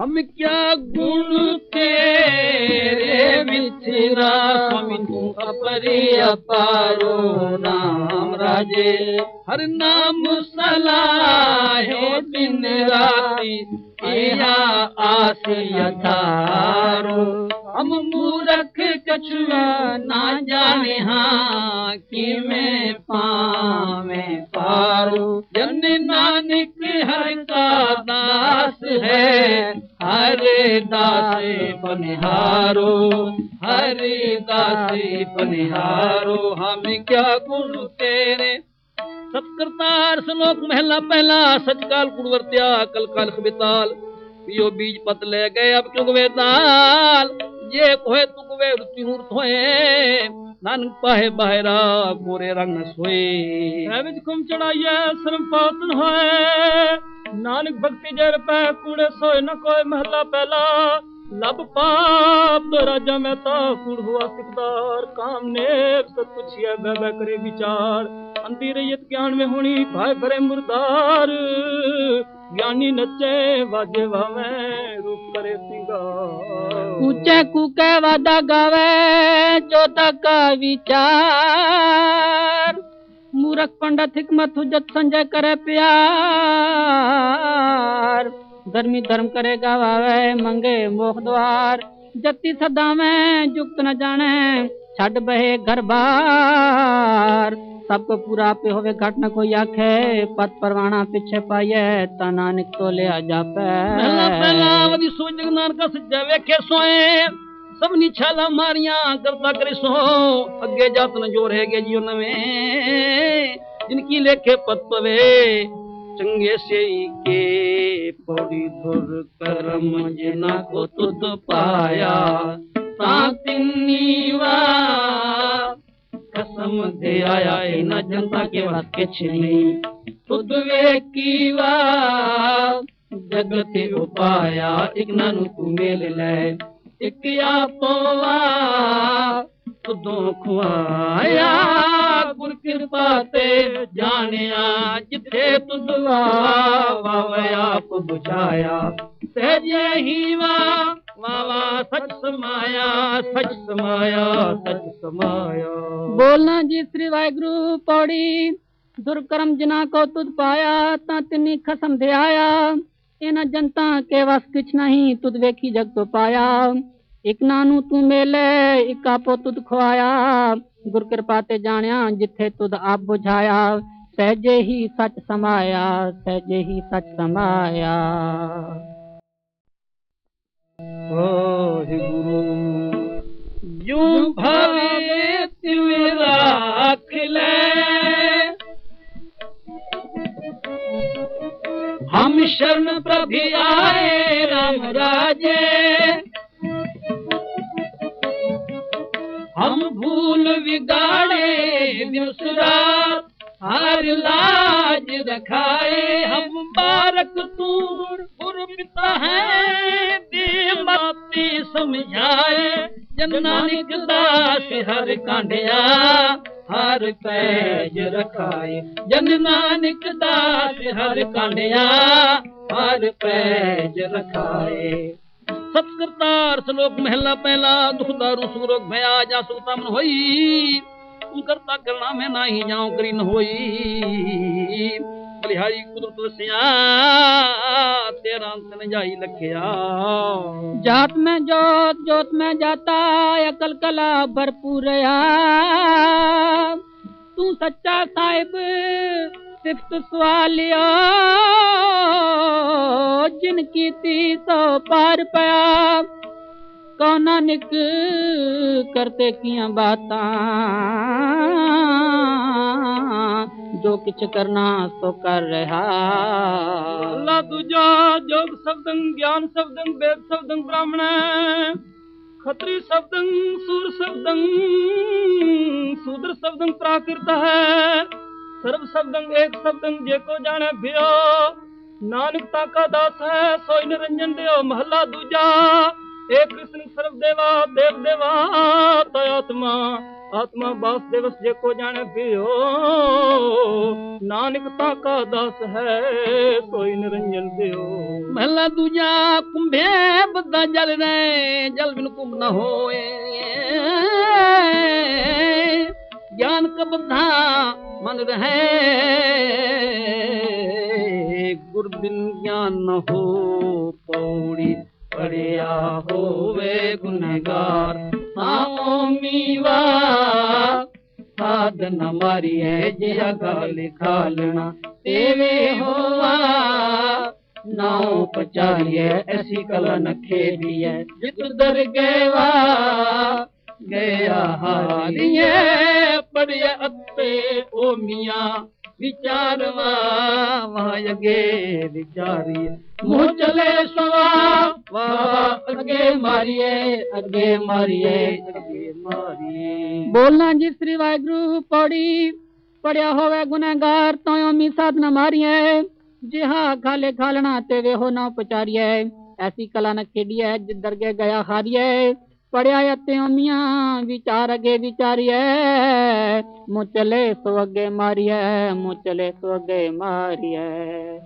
हम क्या गुण तेरे स्वामी तू अपरे अपारो राम राजे। हर नाम सलाहे दिन राती किया आस यथारो हम मूरख कछुआ ना जाने हाँ कि मैं पावे पारो। जन नानक हर का दास है हरे दास बनिहारो हरे दास बनिहारो हम क्या गुण तेरे? सत्करतार सलोक महला पहला, सचकाल कुड़वर्त्या कल काल खबिताल। पियो बीज पत ले गए, अब क्यों वे दाल। ये कोहे तुक वे रुति हुर थोए नानक पाहे बाहरा, गोरे रंग सोए। विच कुम चढ़ाइए शर्म पातन होए। नानक भक्ति जर पै कूड़े सोए न कोई महला पहला लब पाप, राजा में ता कुड़ हुआ सिकदार। काम ने सब कुछ है बह बह करे विचार। अंधी रैयत ज्ञान में होनी भाई भरे मुर्दार। ज्ञानी नचे, वाजे वावे रूप करे सिंगार। ऊँचे कुके वादा गावे, चौथा का विचार। मूरख पंडित हिकमत हुजत संजय करे प्यार। धर्मी धर्म करे गवावे, मंगे मोख द्वार। जति सदा में जुक्त न जाने छड़ बहे घर बार। सबको पूरा पे होवे, घट न कोई आखे। पत परवाना पीछे पाए ता नानक तो ले आ जापे। पहला पहला वदी सोच जगनान का सज्जा वेखे सोए। सब निछाला मारियाँ करता करे सो। अगे जात न ज़ोर है गे जीवन में जिनकी लेखे पत पवे चंगे से के पड़ी धुर करम जिना को तुद पाया। कसम दे आया ए न जनता के वात के छिनी तुद वे जगत उपाया तू मेल ले। आपोवा तुदो खुआया। गुर कृपा ते जानिया जिथे तुदवा वावे आप बुझाया सहजे ही वा वावा सच समाया सच समाया सच समाया बोलना जी श्री वाहिगुरु पौड़ी दुर्कर्म जिना को तुद पाया ता तिनी खसम दे आया इना जनता के वस कुछ नहीं तुद वेखी जग एक नानू तू मेले एक आपो तुद खुआया। गुर कृपा ते जानिया जिथे तुद आप बुझाया। सहजे ही सच समाया, सहजे ही सच समाया। वाहिगुरु यूँ भावे तिमेरा खिले हम शरण प्रभु हम भूल बिगाड़े दूसरा हर लाज रखाए, हम बारक तूर पिता है समझाए, जन नानक दास हर कांडिया, हर पैज रखाए, जन नानक दास हर कांडिया, हर पैज रखाए। सत्करतार श्लोक महला पहला दुख दारू सुरोग भया जा सुता मन होई। करता करना मैं ना ही जाऊँ करी न होई। बलिहारी कुदरत सिया तेरा अंत न जाई लखिया। जात में जोत जोत में जाता, अकल कला भरपूर तू सच्चा साहिब सिफ्त सवालिया जिनकी ती सो पार पया। कौना निक करते किया बाता? जो किछ करना सो कर रहा। अल्लाह दूजा जोग शब्दं, ज्ञान शब्दं, वेद शब्दं, ब्राह्मण। खत्री शब्दं, सूर शब्दं शूद्र शब्दं, प्राकृत है। सर्व शब्दंग एक शब्दंग जेको जाने भियो। नानकता का दास है, सोई निरंजन देव महला दूजा। ए कृष्ण सर्व देवा देव देवा तयात्मा आत्मा बास दिवस जेको जाने पियो नानकता का दास है, सोई निरंजन दियो। महला दूजा, कुंभे बदा जल रे, जल बिन कुंभ न होए। ज्ञान का बद्धा मन रहे गुरबिन ज्ञान हो, पौड़ी पड़िया होवे गुनगार। आओ मीवा साधन मारी है जिया गाल खालना। तेवे होवा, नाव पचारी है ऐसी कला नखे भी है जित दर गेवा गया हारिए पड़िया अत्ते ओ विचारिए। चले सवा अगे मारिए अगे मारिए बोलना जी श्री वाहगुरु पड़ी पड़िया होवे गुनागार तो मी साधना मारिए। जी खाले खालना ते वे हो ना पचारिए ऐसी कला न खेडिए जिधर गया हारिए। ਪੜਿਆ ਅਤਿਉ ਮੀਆਂ ਵਿਚਾਰ ਅਗੇ ਵਿਚਾਰੀਐ। ਮੁਚਲੇ ਸੋ ਅਗੇ ਮਾਰੀਐ ਮੁਚਲੇ ਸੋ ਅਗੇ ਮਾਰੀਐ।